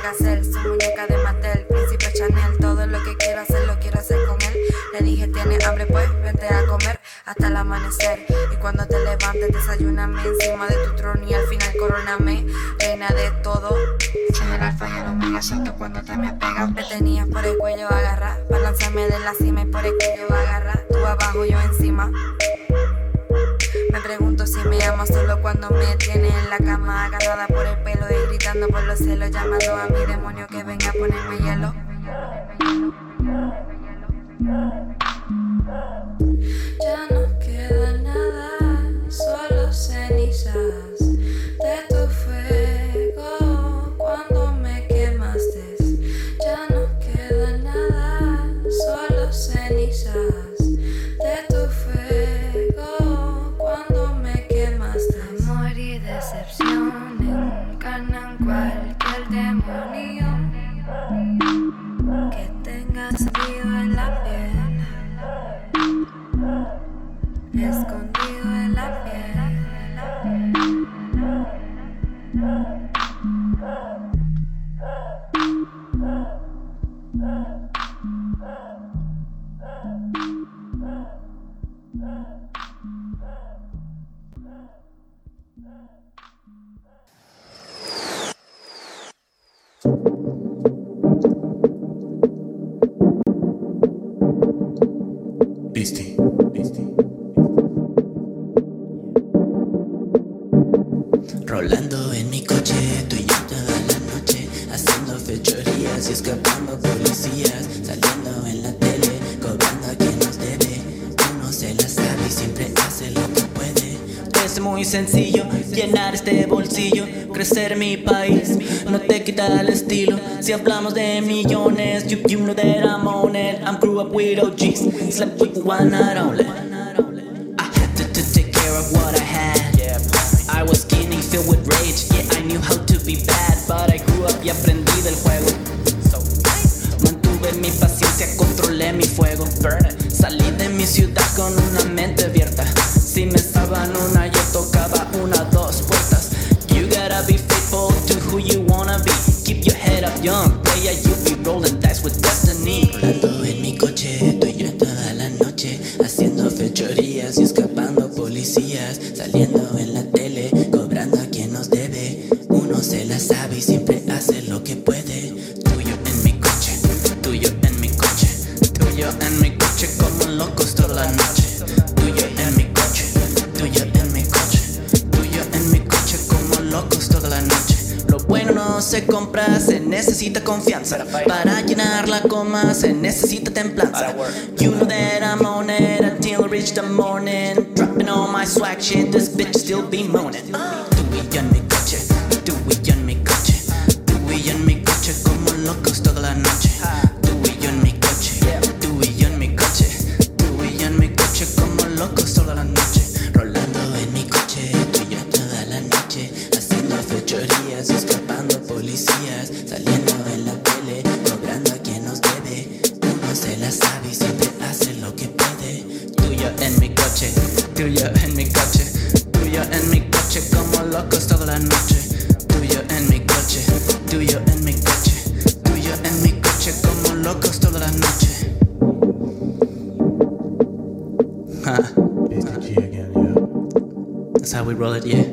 Duracell, su muñeca de Mattel, Príncipe Chanel, todo lo que quiero hacer lo quiero hacer con él. Le dije, tiene hambre, pues vente a comer hasta el amanecer. Y cuando te levantes, desayúname encima de tu trono y al final coroname, reina de todo. Soy el alfa y el omega, siento cuando te me pegas. Me tenías por el cuello agarrar, balanzame de la cima y por el cuello agarrar. Tú abajo, yo encima. Me pregunto si me amas solo cuando me tienes en la cama agarrada por los celos llamando a mi demonio que venga a ponerme hielo. ¿Viste? Rolando en mi corazón. muy sencillo llenar este bolsillo, crecer mi país, no te quita el estilo. Si hablamos de millones, you, you know that I'm on it. I'm grew up with OGs, slept with one night only. swag shit. roller, yeah.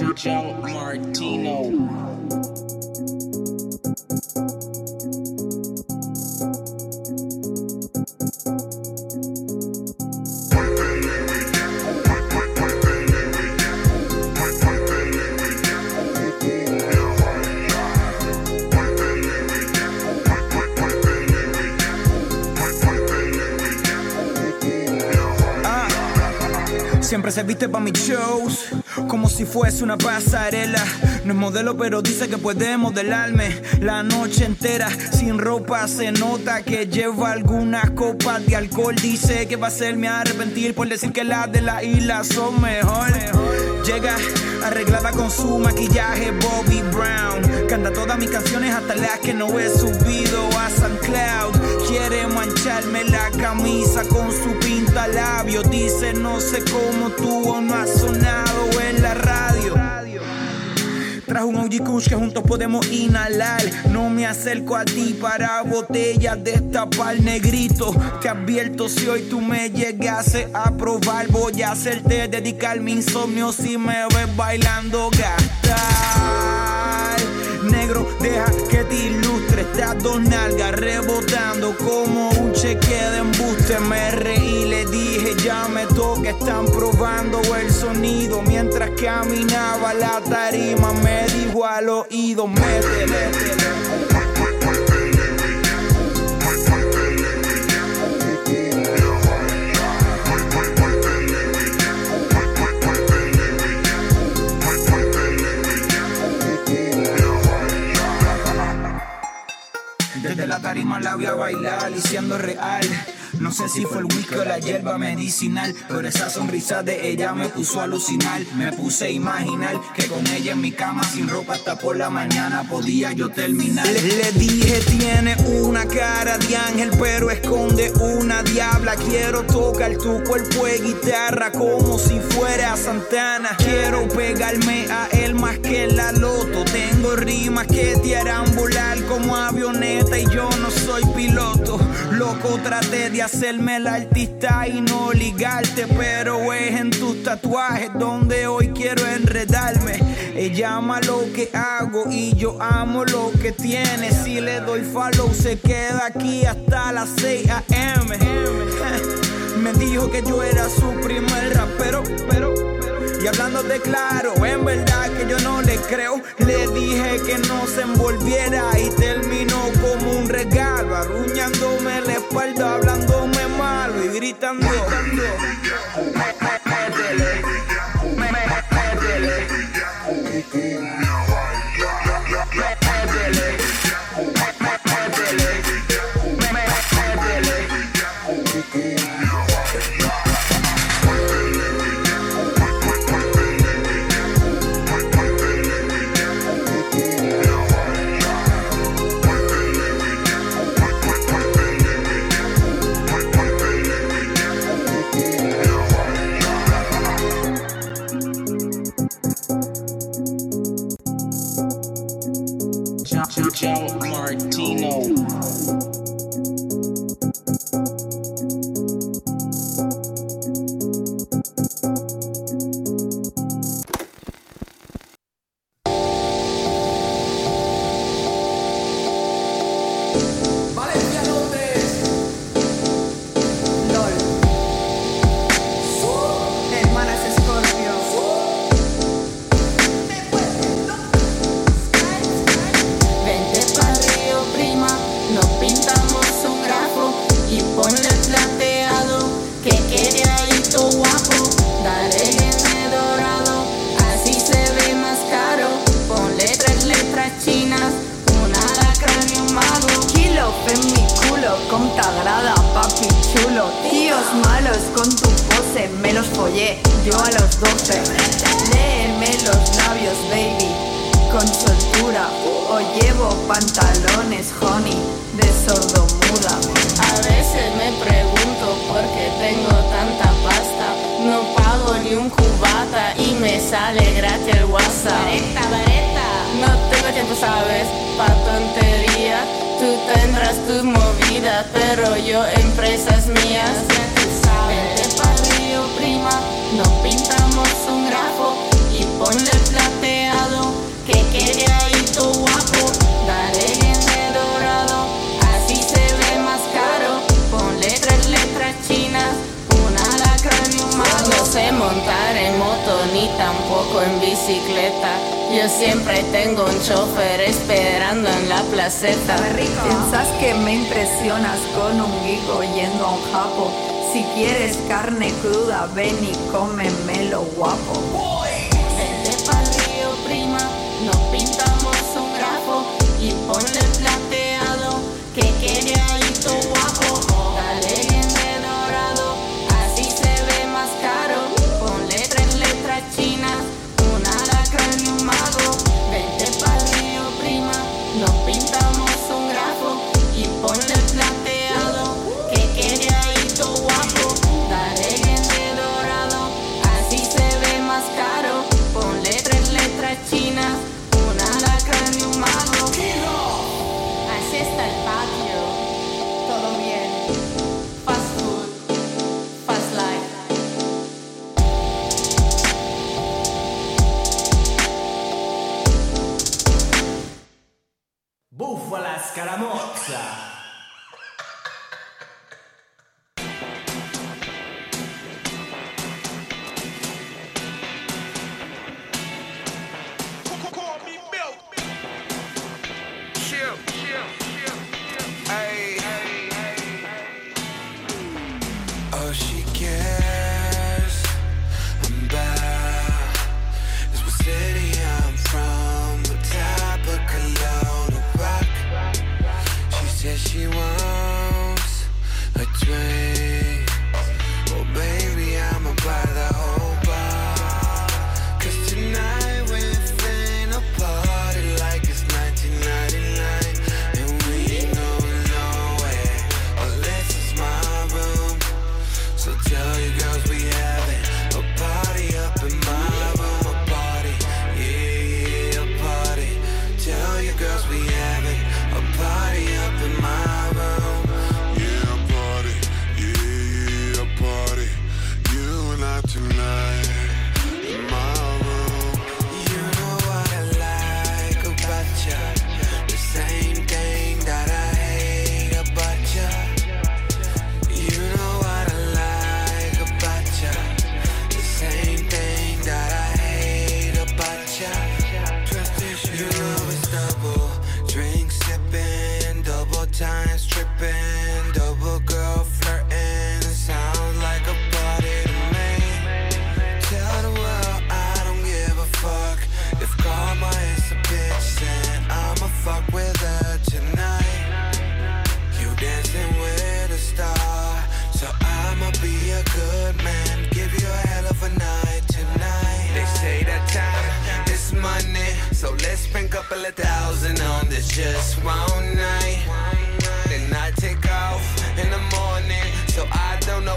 Martino. Siempre se viste pa' mis shows, como si fuese una pasarela. No es modelo, pero dice que puede modelarme la noche entera. Sin ropa se nota que lleva algunas copas de alcohol. Dice que va a hacerme arrepentir por decir que las de la isla son mejor. Llega arreglada con su maquillaje Bobby Brown. Canta todas mis canciones hasta las que no he subido a San Cloud. Quiere mancharme la camisa con su pinta labio. Dice no sé cómo tú no has sonado en la radio. Trajo un OG Kush que juntos podemos inhalar. No me acerco a ti para botellas de destapar negrito. Te advierto si hoy tú me llegase a probar. Voy a hacerte dedicar mi insomnio si me ves bailando gastar. Negro, deja que te ilustre. Estas dos nalgas rebotando como un cheque de embuste. Me reí, le dije ya me toca. Están probando el sonido. Mientras caminaba la tarima, me dijo al oído: métele. Desde la tarima la voy a bailar y siendo real. No sé si fue el whisky o la hierba medicinal, pero esa sonrisa de ella me puso a alucinar. Me puse a imaginar que con ella en mi cama sin ropa hasta por la mañana podía yo terminar. Le, le dije tiene una cara de ángel, pero esconde una diabla. Quiero tocar tu cuerpo de guitarra como si fuera Santana. Quiero pegarme a él más que la loto. Tengo rimas que te harán volar como avioneta y yo no soy piloto. Loco, traté de hacerme el artista y no ligarte, pero es en tus tatuajes donde hoy quiero enredarme. Ella ama lo que hago y yo amo lo que tiene. Si le doy follow, se queda aquí hasta las 6 a.m. Me dijo que yo era su primer rapero, pero, y hablando de claro, en verdad que yo no le creo. Le dije que no se envolviera y terminó como un regalo, arruñándome la espalda, hablándome malo y gritando. Joe Martino. chinas, un alacrán y un. No sé montar en moto ni tampoco en bicicleta. Yo siempre tengo un chofer esperando en la placeta. Piensas que me impresionas con un higo yendo a un japo. Si quieres carne cruda, ven y cómemelo guapo. Vente pa'l río, prima, nos pintamos un grafo y ponle plan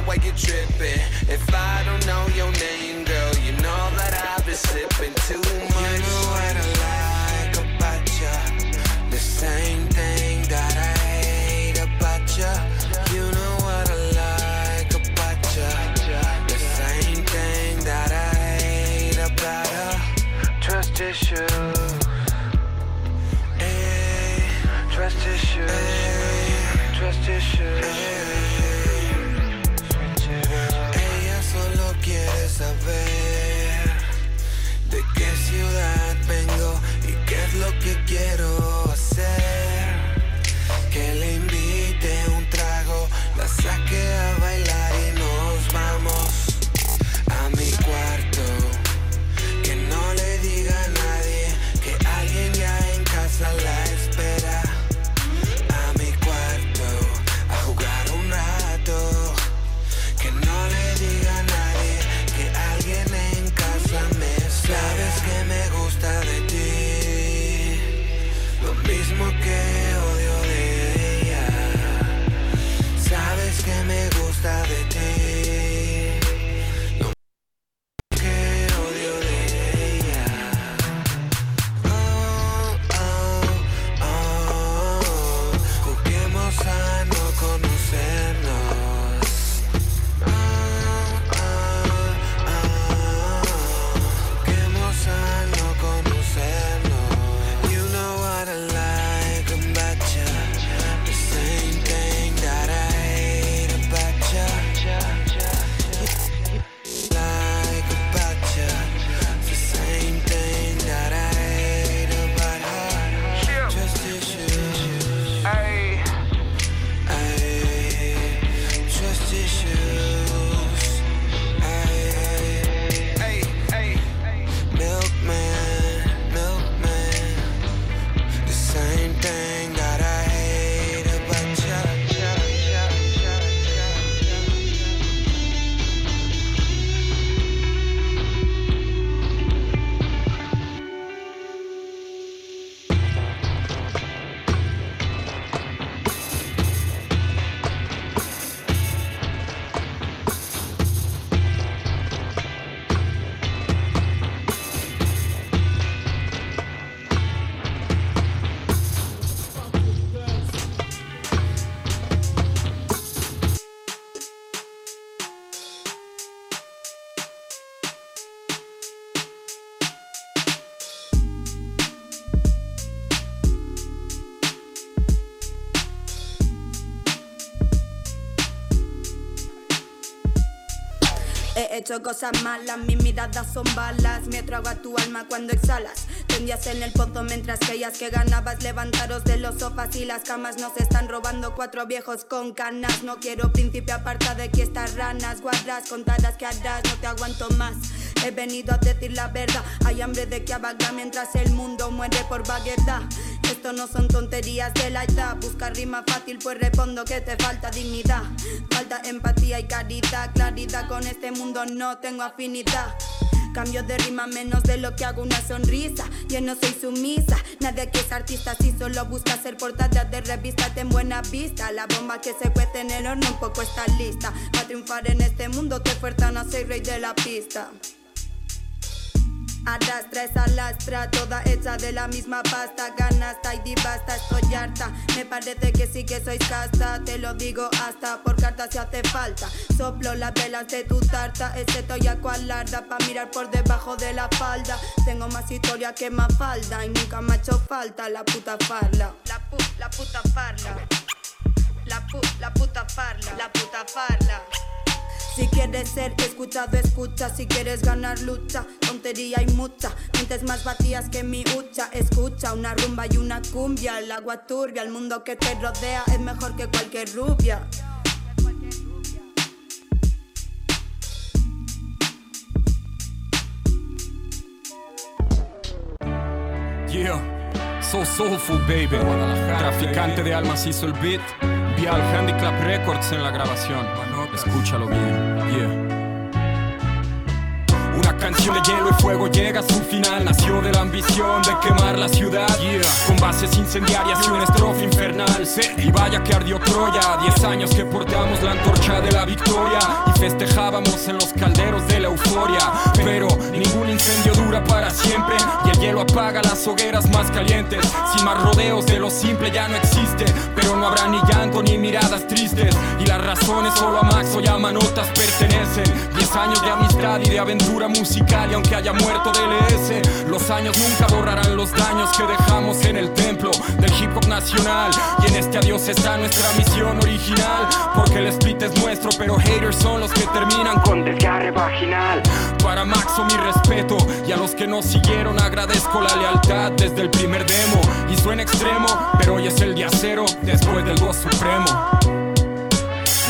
why you tripping. If I don't know your name, girl, you know that I've been sipping too much. Hecho cosas malas, mis miradas son balas. Me trago a tu alma cuando exhalas. Tendías en el pozo mientras creías que ganabas. Levantaros de los sofás y las camas. Nos están robando cuatro viejos con canas. No quiero príncipe aparta de aquí estas ranas. Guardas, contarás que harás, no te aguanto más. He venido a decir la verdad. Hay hambre de que abaga mientras el mundo muere por vaguedad. Esto no son tonterías de la edad. Busca rima fácil, pues respondo que te falta dignidad. Falta empatía y caridad. Claridad con este mundo no tengo afinidad. Cambio de rima menos de lo que hago una sonrisa. Yo no soy sumisa, nadie que es artista si solo busca ser portada de revista ten buena vista. La bomba que se cuece en el horno un poco está lista. Para triunfar en este mundo te fuerzan a ser rey de la pista. Arrastra esa lastra, toda hecha de la misma pasta. Ganasta y divasta, estoy harta. Me parece que sí que sois casta. Te lo digo hasta por carta si hace falta. Soplo las velas de tu tarta, excepto ya cual larda. Pa' mirar por debajo de la falda. Tengo más historia que más falda. Y nunca me ha hecho falta la puta farla. La pu, la puta farla. La pu, la puta farla. La puta farla. Si quieres ser escuchado, escucha. Si quieres ganar, lucha. Tontería y mucha. Mentes más vacías que mi hucha. Escucha una rumba y una cumbia. El agua turbia, el mundo que te rodea es mejor que cualquier rubia. Yeah, so soulful baby. Traficante de almas hizo el beat. Vial Handicap Records en la grabación. Escúchalo bien, yeah. Canción de hielo y fuego llega a su final. Nació de la ambición de quemar la ciudad. Con bases incendiarias y una estrofa infernal. Y vaya que ardió Troya. Diez años que portamos la antorcha de la victoria. Y festejábamos en los calderos de la euforia. Pero ningún incendio dura para siempre. Y el hielo apaga las hogueras más calientes. Sin más rodeos de lo simple ya no existe. Pero no habrá ni llanto ni miradas tristes. Y las razones solo a Max o Yamanotas pertenecen. Diez años de amistad y de aventura musical y aunque haya muerto DLS, los años nunca borrarán los daños que dejamos en el templo del hip hop nacional. Y en este adiós está nuestra misión original, porque el split es nuestro, pero haters son los que terminan con desgarre vaginal. Para Maxo mi respeto y a los que nos siguieron agradezco la lealtad desde el primer demo. Y suena extremo, pero hoy es el día cero después del voz supremo.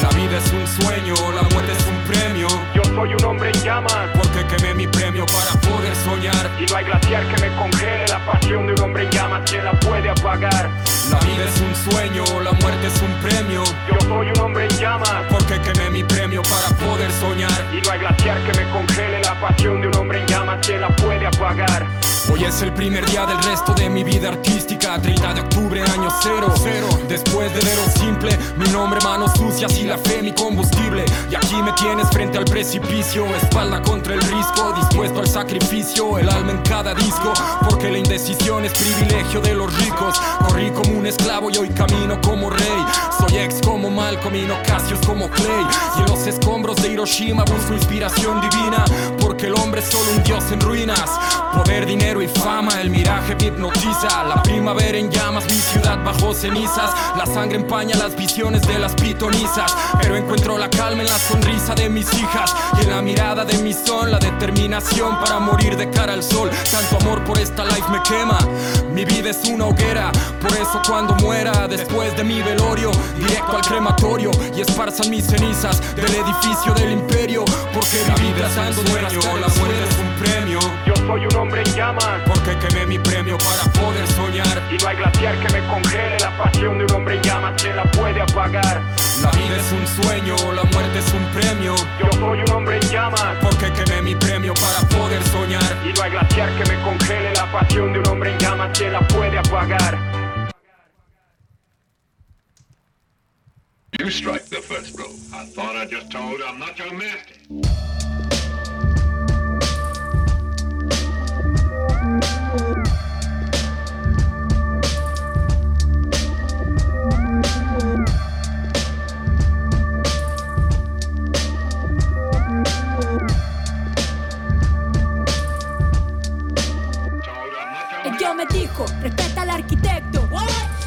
La vida es un sueño, la muerte es un premio. Yo soy un hombre en llamas, porque quemé mi premio para poder soñar. Y no hay glaciar que me congele la pasión de un hombre en llamas, ¿quién la puede apagar? La vida es un sueño, la muerte es un premio. Yo soy un hombre en llamas, porque quemé mi premio para poder soñar. Y no hay glaciar que me congele la pasión de un hombre en llamas, ¿quién la puede apagar? Hoy es el primer día del resto de mi vida artística 30 de octubre, año cero, cero. Después de ver lo simple Mi nombre, manos sucias y la fe, mi combustible. Y aquí me tienes frente al precipicio Espalda contra el risco, dispuesto al sacrificio El alma en cada disco. Porque la indecisión es privilegio de los ricos. Corrí como un esclavo y hoy camino como rey. Soy ex como Malcolm y no Casios como Clay escombros de Hiroshima busco inspiración divina Porque el hombre es solo un dios en ruinas Poder, dinero y fama, el miraje me hipnotiza. La primavera en llamas, mi ciudad bajo cenizas. La sangre empaña las visiones de las pitonizas. Pero encuentro la calma en la sonrisa de mis hijas y en la mirada de mi son, la determinación para morir de cara al sol. Tanto amor por esta life me quema. Mi vida es una hoguera, por eso cuando muera, después de mi velorio, directo al crematorio y esparzan mis cenizas del edificio del imperio. Porque es un sueño, la muerte es un premio. Yo soy un hombre en llamas, porque quemé mi premio para poder soñar. Y no hay glaciar que me congele la pasión de un hombre en llamas, ¿quién la puede apagar? La vida es un sueño, la muerte es un premio. Yo soy un hombre en llamas, porque quemé mi premio para poder soñar. Y no hay glaciar que me congele la pasión de un hombre en llamas, ¿quién la puede apagar? You strike the first blow. I thought I just told you I'm not your master. El yo me dijo, respeta al arquitecto.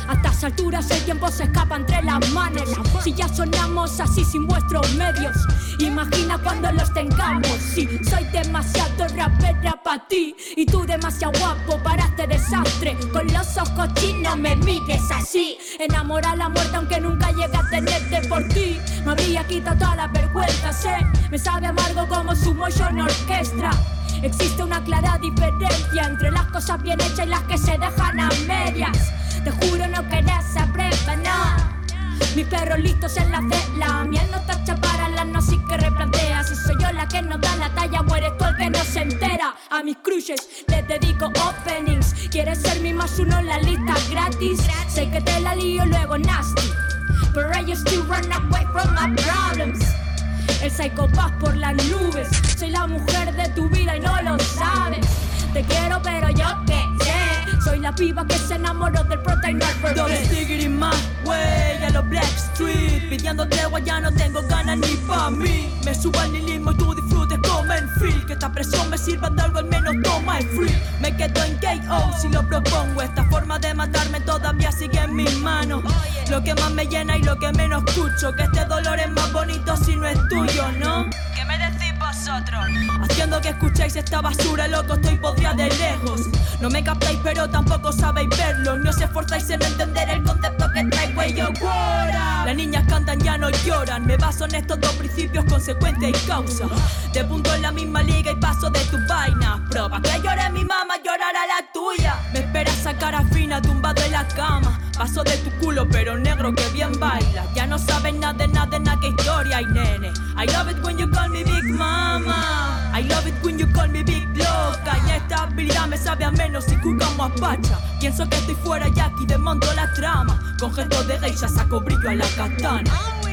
A estas alturas el tiempo se escapa entre las manos. Si ya sonamos así sin vuestros medios, imagina cuando los tengamos. Soy demasiado rapera para ti y tú demasiado guapo para este desastre. Con los ojos chinos me mires así. Enamora a la muerte aunque nunca llegue a tenerte por ti. Me habría quitado toda la vergüenza, sé. Me sabe amargo como su motion orquestra. Existe una clara diferencia entre las cosas bien hechas y las que se dejan a medias. Te juro no querés saber nada. Mis perros listos en la cela, miel no tacha para la no sí que replantea. Si soy yo la que no da la talla, mueres tú el que no se entera. A mis crushes les dedico openings. Quieres ser mi más uno en la lista gratis. Sé que te la lío luego nasty. I used to run away from my problems. El psicopaz por las nubes. Soy la mujer de tu vida y no lo sabes. Te quiero, pero yo qué sé. Soy la piba que se enamoró del prota y no el Don't my way a los Black Street. Pidiendo tregua ya no tengo ganas ni pa' mí. Me subo al nihilismo y tú disfrutes como en feel. Que esta presión me sirva de algo al menos toma el free. Me quedo en KO si lo propongo. Esta forma de matarme todavía sigue en mis manos. Lo que más me llena y lo que menos escucho. Que este dolor es más bonito si no es tuyo, ¿no? ¿Qué me Haciendo que escuchéis esta basura, loco, estoy podrida de lejos. No me captáis, pero tampoco sabéis verlo. Ni os esforzáis en entender el concepto que traigo y yo ahora. Las niñas cantan, ya no lloran. Me baso en estos dos principios, consecuencia y causa. Te punto en la misma liga y paso de tu vaina. Proba que llore mi mamá, llorará la tuya. Me esperas a cara fina, tumbado en la cama. Paso de tu culo, pero negro que bien baila. Ya no sabes nada nada nada que historia hay, nene. I love it when sabe a menos si jugamos a pacha. Pienso que estoy fuera y aquí desmonto la trama. Con gestos de geisha saco brillo a la katana.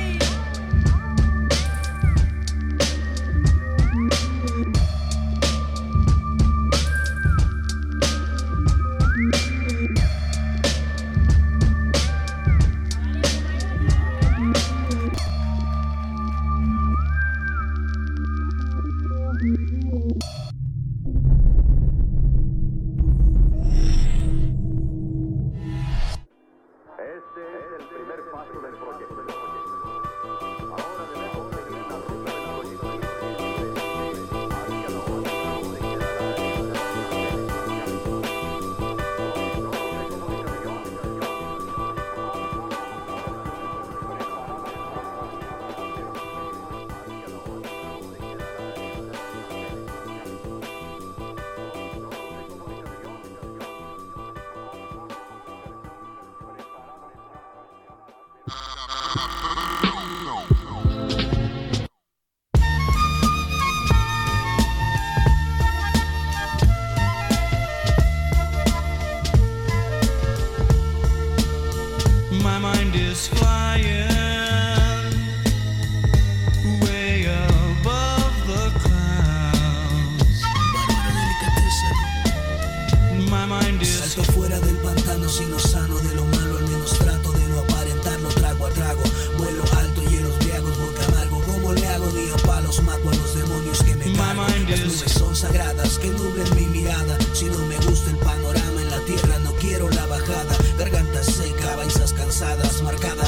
Salto fuera del pantano si no sano de lo malo, al menos trato de no aparentarlo trago a trago. Vuelo alto y en los briagos boca amargo. ¿Cómo le hago? Ni a palos mato a los demonios que me cargo. Las nubes son sagradas que nublen mi mirada. Si no me gusta el panorama en la tierra, no quiero la bajada. Garganta seca, baisas cansadas, marcadas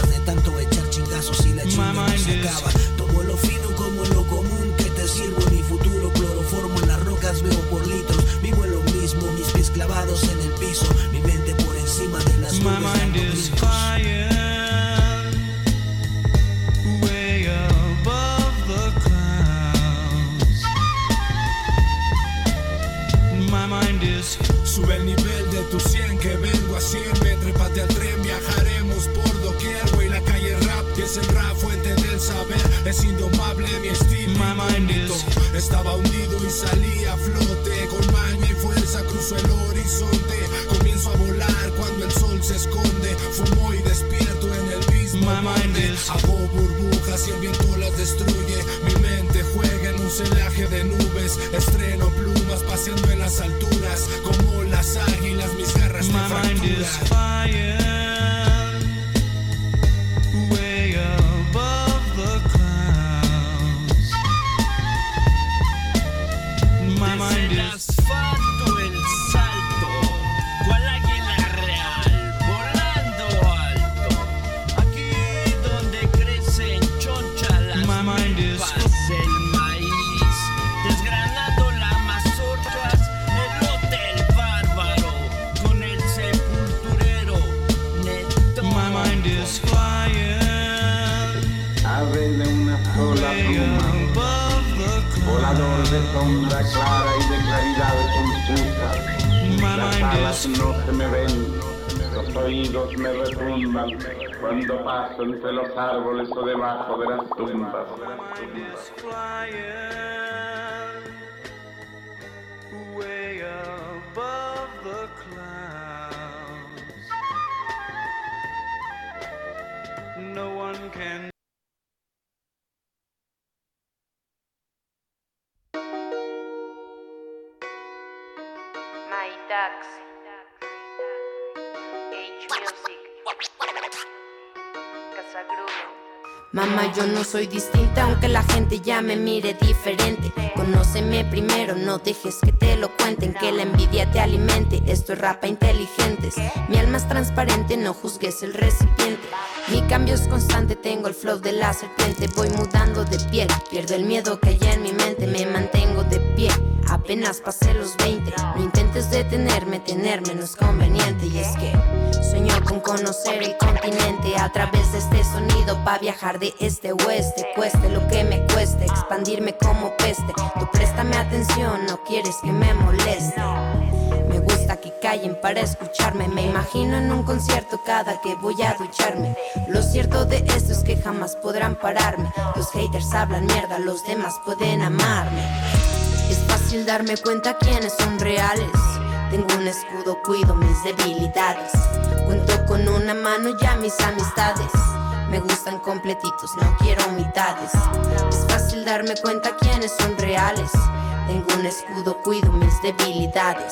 salí a flote Con maña y fuerza cruzo el horizonte. Comienzo a volar cuando el sol se esconde. Fumo y despierto en el mismo monte. Hago burbujas y el viento las destruye. Mi mente juega en un celaje de nubes. Estreno plumas paseando en las alturas Como las águilas mis garras My mind is fractura sombra clara y de claridad confusa. Las alas no se me ven, los oídos me retumban cuando paso entre los árboles o debajo de las tumbas. Mamá, yo no soy distinta, aunque la gente ya me mire diferente. Conóceme primero, no dejes que te lo cuenten, que la envidia te alimente. Esto es rapa inteligentes. Mi alma es transparente, no juzgues el recipiente. Mi cambio es constante, tengo el flow de la serpiente. Voy mudando de piel, pierdo el miedo que hay en mi mente, me mantengo de pie. Apenas pasé los 20, no intentes detenerme, tenerme no es conveniente. Y es que sueño con conocer el continente a través de este sonido pa' viajar de este oeste. Cueste lo que me cueste, expandirme como peste. Tú préstame atención, no quieres que me moleste. Me gusta que callen para escucharme. Me imagino en un concierto cada que voy a ducharme. Lo cierto de esto es que jamás podrán pararme. Los haters hablan mierda, los demás pueden amarme. Es fácil darme cuenta quiénes son reales. Tengo un escudo, cuido mis debilidades. Cuento con una mano ya mis amistades. Me gustan completitos, no quiero mitades. Es fácil darme cuenta quiénes son reales. Tengo un escudo, cuido mis debilidades.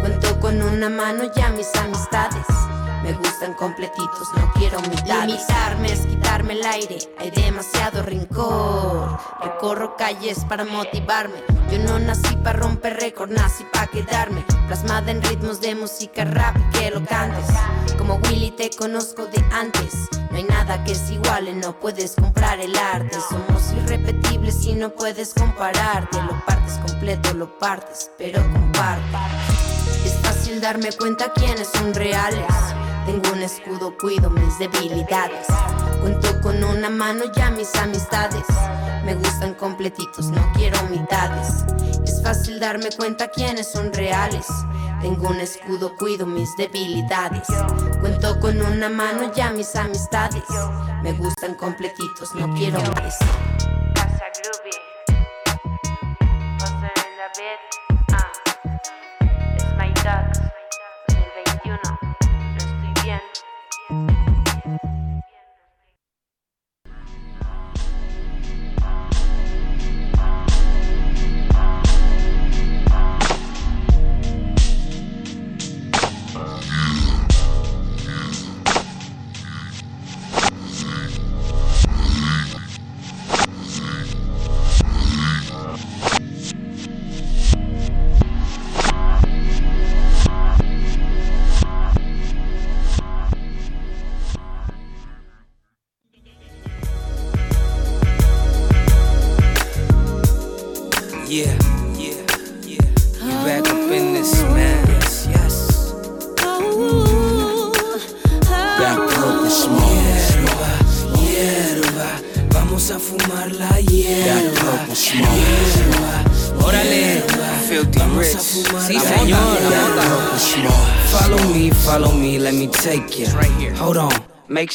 Cuento con una mano ya mis amistades. Me gustan completitos, no quiero mitades. Limitarme es quitarme el aire, hay demasiado rincón. Recorro calles para motivarme. Yo no nací para romper récord, nací para quedarme. Plasmada en ritmos de música rap que lo cantes. Como Willy te conozco de antes. No hay nada que es igual, no puedes comprar el arte. Somos irrepetibles y no puedes compararte. Lo partes completo, lo partes, pero comparte. Es fácil darme cuenta quiénes son reales. Tengo un escudo, cuido mis debilidades. Cuento con una mano ya mis amistades. Me gustan completitos, no quiero mitades. Es fácil darme cuenta quiénes son reales. Tengo un escudo, cuido mis debilidades. Cuento con una mano ya mis amistades. Me gustan completitos, no quiero más.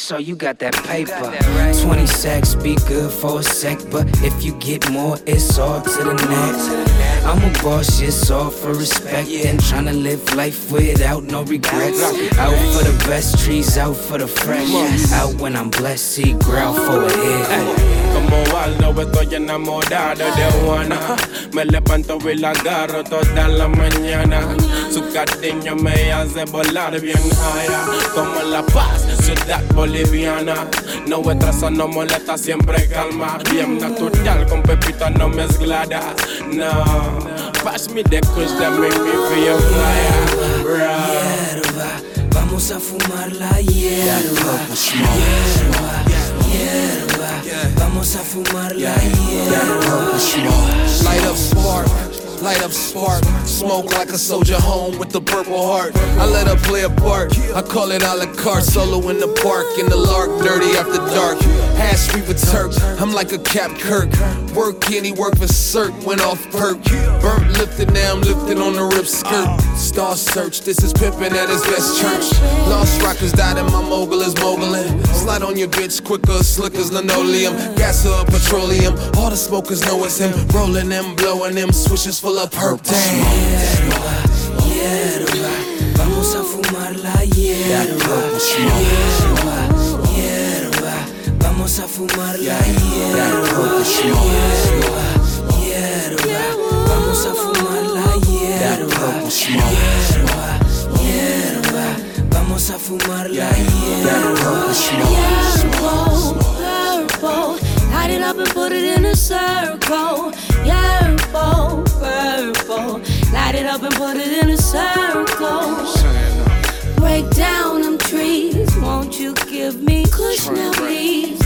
Sure you got that paper. 20 sacks be good for a sec, but if you get more, it's all to the next. I'm a boss, it's all for respect. And tryna live life without no regrets. Out for the best trees, out for the fresh. Out when I'm blessed, see growl for a head. Como Waldo estoy enamorado de Juana. Me levanto y la agarro toda la mañana. Su cariño me hace volar bien high. Como La Paz, ciudad boliviana. Nuestra no molesta, siempre calma. Bien natural, con pepita no mezcladas now. Pass me the kush that make me feel fire. Vamos a fumar la hierba, hierba, hierba. Vamos a fumar la hierba. Light up spark light up spark. Smoke like a soldier home with the purple heart. I let her play a part. I call it a la carte. Solo in the park, in the lark, dirty after dark. Hash we with Turk. I'm like a Cap Kirk work, Kenny work for cert, went off perk. Burnt lifting, now I'm lifting on the rip skirt. Star search, this is pippin' at his best church. Lost rockers died and my mogul is mogulin'. Slide on your bitch quicker, slick as linoleum. Gas her petroleum, all the smokers know it's him. Rollin' them, blowin' them, swishes full of perk. Damn. Vamos a fumar la hierba. That purple smoke. Vamos a fumar la hierba, hierba, hierba. Vamos a fumar la hierba, hierba, hierba. Vamos a fumar la hierba, hierba, purple. Light it up and put it in a circle, hierba, purple. Light it up and put it in a circle. Break down them trees, won't you give me Kushner, please?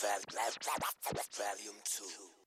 Volume 2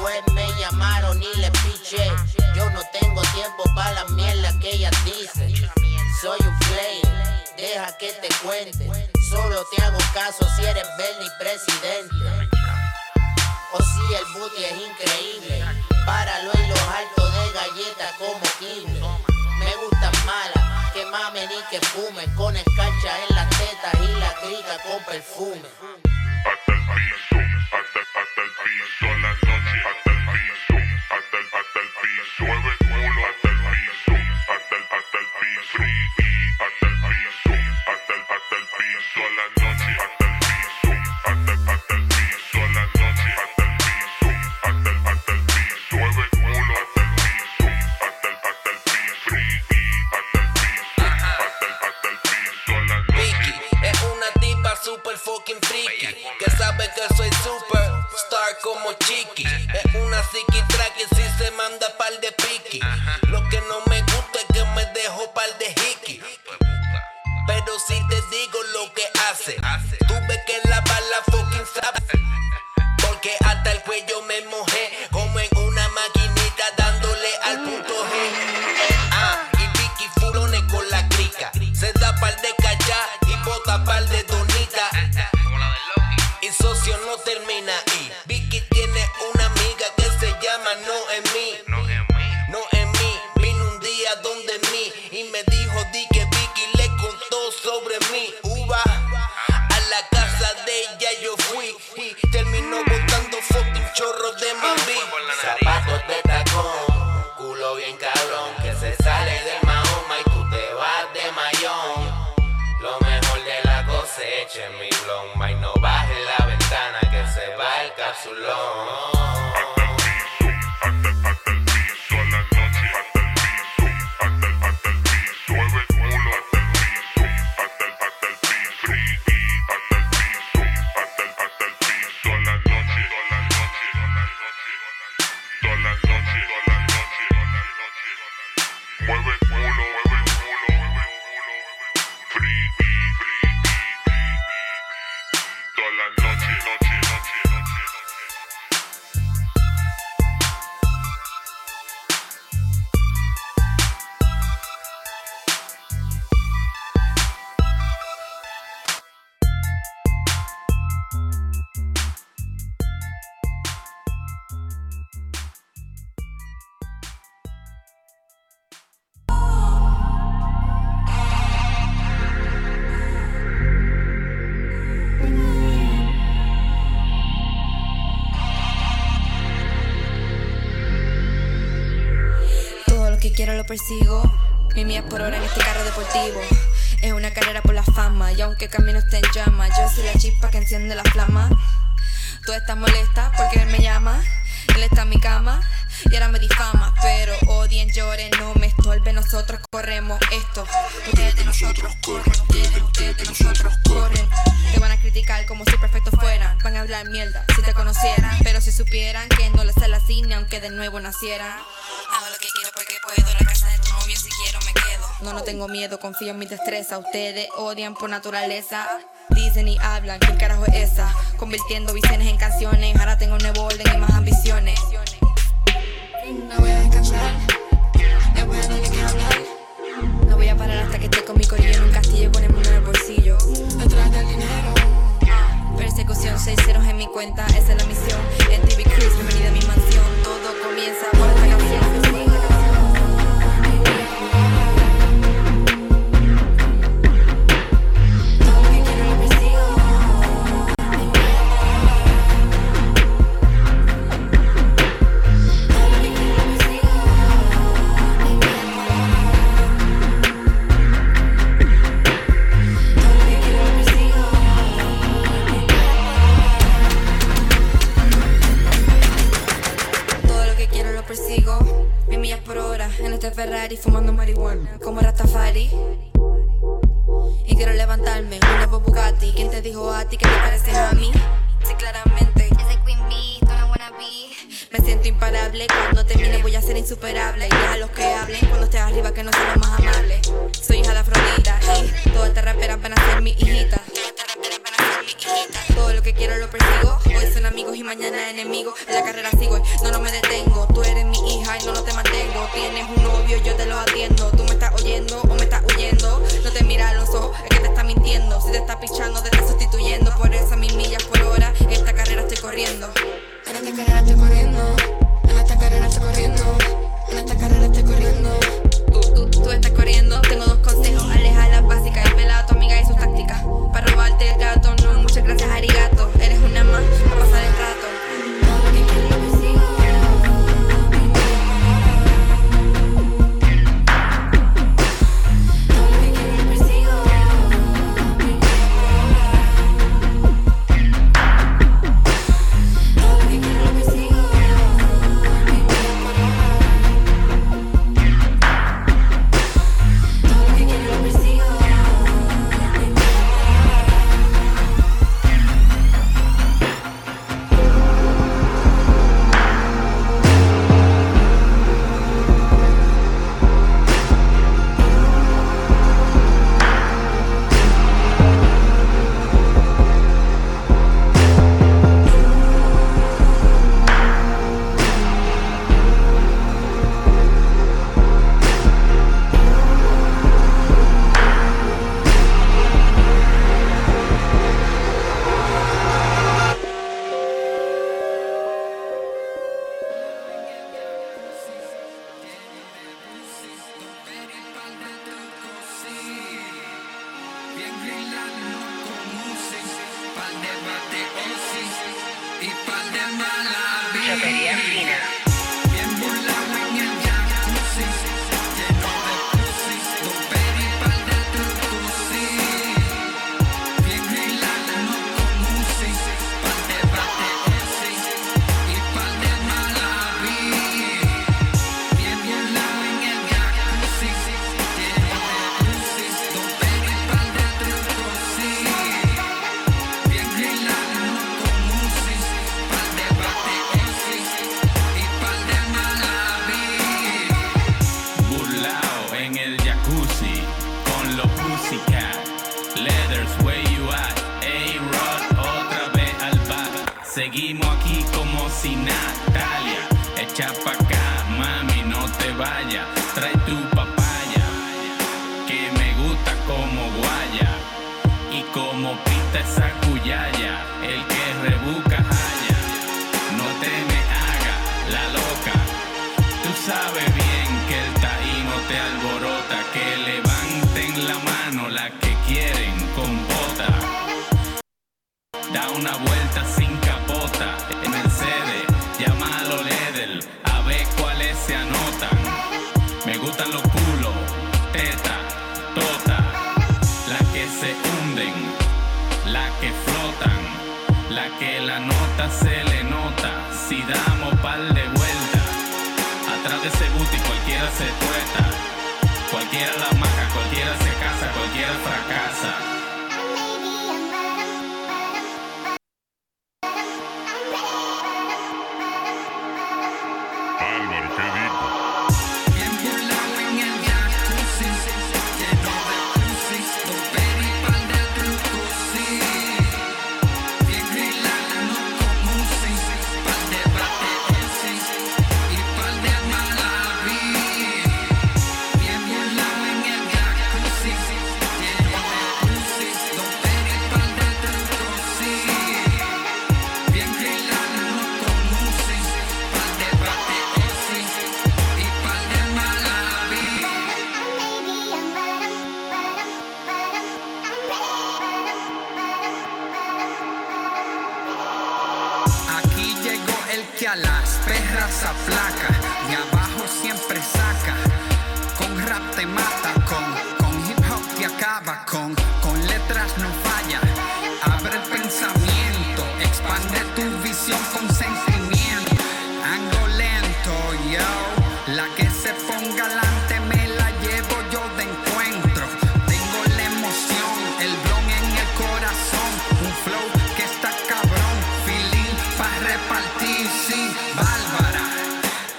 Después me llamaron y le piché. Yo no tengo tiempo para la mierda que ella dice. Soy un player, deja que te cuente. Solo te hago caso si eres Bernie presidente. O si el booty es increíble. Páralo en los altos de galletas como Kimber. Me gustan malas, que mamen y que fumen. Con escarcha en las tetas y la crica con perfume. Hasta el sobre mí, uva. Persigo. Mi mía por hora en este carro deportivo. Es una carrera por la fama. Y aunque el camino esté en llamas, yo soy la chispa que enciende la flama. Tú estás molesta porque él me llama. Él está en mi cama y ahora me difama. Pero odien, lloren, no me estorbe. Nosotros corremos esto. Ustedes de nosotros corren. Ustedes, ustedes de nosotros corren. Te van a criticar como si perfectos fueran. Van a hablar mierda si te conocieran. Pero si supieran que no les sale así ni aunque de nuevo nacieran. Hago lo que quiero porque puedo. La casa de tu novio si quiero me quedo. No, no tengo miedo, confío en mi destreza. Ustedes odian por naturaleza. Dicen y hablan, ¿quién carajo es esa? Convirtiendo visiones en canciones. Ahora tengo un nuevo orden y más ambiciones. No voy a descansar. Es bueno que quiero hablar. No voy a parar hasta que esté con mi corillo en un castillo con el mundo en el bolsillo. Detrás del dinero. Persecución, seis ceros en mi cuenta, esa es la misión. En TV Cruise, bienvenida a mi mansión. Todo comienza por esta canción. Como Rastafari. Y quiero levantarme un nuevo Bugatti. ¿Quién te dijo a ti que te pareces a mí? Sí, claramente. Soy Queen Bee, tú no wanna be. Me siento imparable. Cuando termine voy a ser insuperable. Y a los que hablen cuando estés arriba que no sean los más amables. Soy hija de Afrodita y. Todas estas raperas van a ser mi hijita. Todo lo que quiero lo persigo. Amigos y mañana enemigos. En la carrera sigo no, no me detengo. Tú eres mi hija y no, no te mantengo. Tienes un novio, yo te lo atiendo. Tú me estás oyendo o me estás huyendo. No te miras a los ojos, es que te está mintiendo. Si te está pichando, te está sustituyendo. Por eso a mil millas por hora, esta carrera estoy corriendo. En esta carrera estoy corriendo. En esta carrera estoy corriendo. En esta carrera estoy corriendo. Tú, tú, tú estás corriendo. Tengo dos consejos. Aleja las básicas y pela a tu amiga y sus tácticas. Para robarte el gato, no, muchas gracias, arigato. se hunden, la que flotan, la que la nota se le nota. Si damos par de vuelta, atrás de ese booty cualquiera se tueta, cualquiera la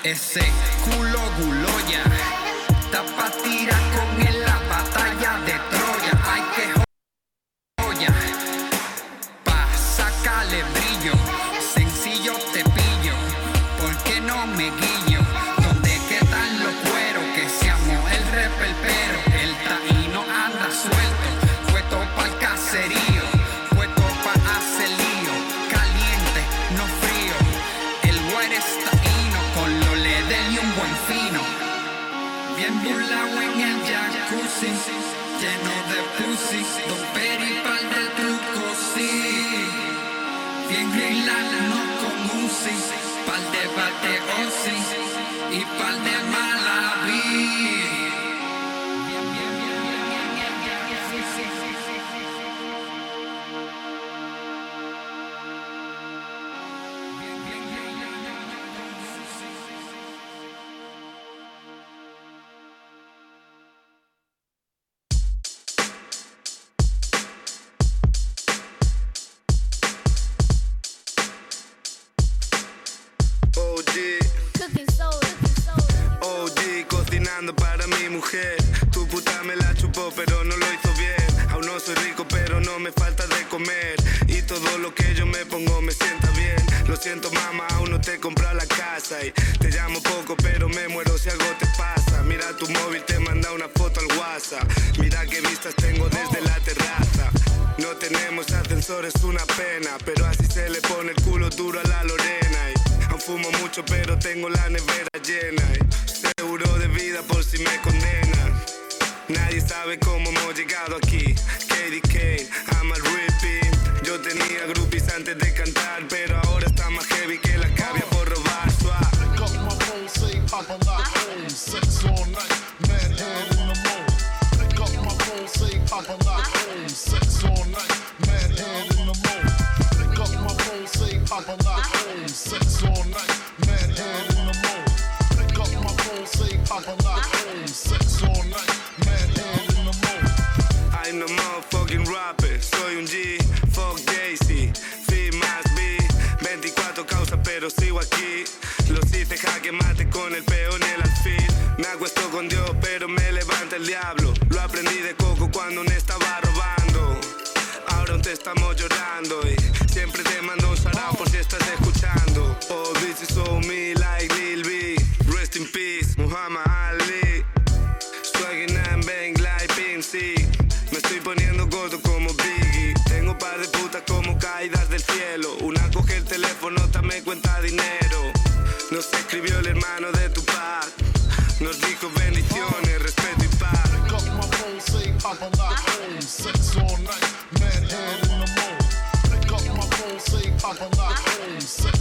Ese culo guloya, está pa' tirar con la terraza. No tenemos ascensor, es una pena. Pero así se le pone el culo duro a la Lorena. Y aún fumo mucho, pero tengo la nevera llena. Y seguro de vida por si me condenan. Nadie sabe cómo hemos llegado aquí. KDK, I'm a ripping. Yo tenía groupies antes de cantar, pero ahora está más heavy que la cabia por robar. Suave. Pop a lot. Home, sex all night, mad head in the mood. Pick up my phone say pop a lot. Home, sex all night, mad head in the mood. Pick up my phone say pop a lot. Home, sex all night, mad head in the mood. I'm the motherfucking rapper, soy un G, fuck Daisy, F más B, 24 causas pero sigo aquí, los hice jaque mate con el peón en el alfil, me acuesto con Dios pero me levanta el diablo, lo aprendí de cuando me estaba robando, ahora te estamos llorando y siempre te mando un sarao por si estás escuchando, oh this is so me like Lil B, rest in peace, Muhammad Ali. Swaggin' and bang like Pincy Me estoy poniendo gordo como Biggie. Tengo par de putas como caídas del cielo. Una coge el teléfono, me cuenta dinero. Nos escribió el hermano de tu pack Nos dijo bendiciones, respeto y paz Six.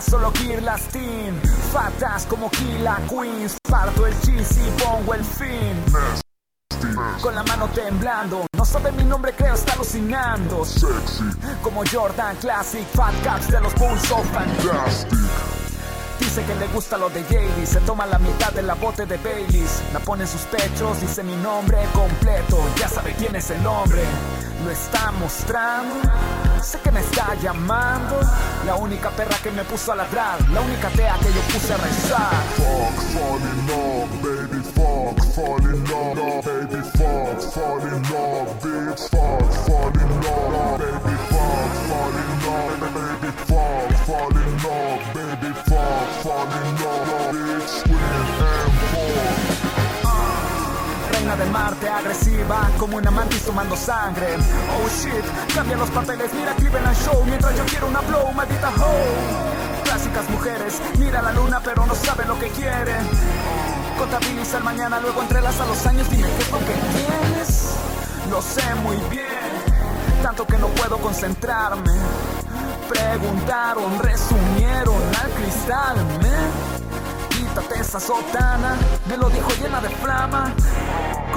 Solo Gear Lastin. Fatas como Killa Queens. Parto el cheese y pongo el fin. Con la mano temblando. No sabe mi nombre creo está alucinando. Sexy. Como Jordan Classic. Fat Caps de los Bulls of Fantastic. Dice que le gusta lo de Jaylee, se toma la mitad de la bote de Baileys, la pone en sus pechos, dice mi nombre completo, ya sabe quién es el hombre, lo está mostrando, sé que me está llamando, la única perra que me puso a ladrar, la única tea que yo puse a rezar. Fuck, fall in love, baby, fuck, fall in love, baby, fuck, fall in love, bitch, fuck, fall in love, baby, fuck, fall in love, baby, fuck, fall in love, baby, fuck, fall in love, bitch, swing and fuck. Del Marte, agresiva, como una mantis tomando sangre. Oh shit, cambia los papeles, mira Cleveland Show, mientras yo quiero una blow, maldita hoe. Clásicas mujeres, mira la luna pero no sabe lo que quiere. Contabiliza el mañana, luego entrelaza los años, dime qué es lo que tienes. Lo sé muy bien, tanto que no puedo concentrarme. Preguntaron, resumieron al cristal, me. Quítate esa sotana, me lo dijo llena de flama.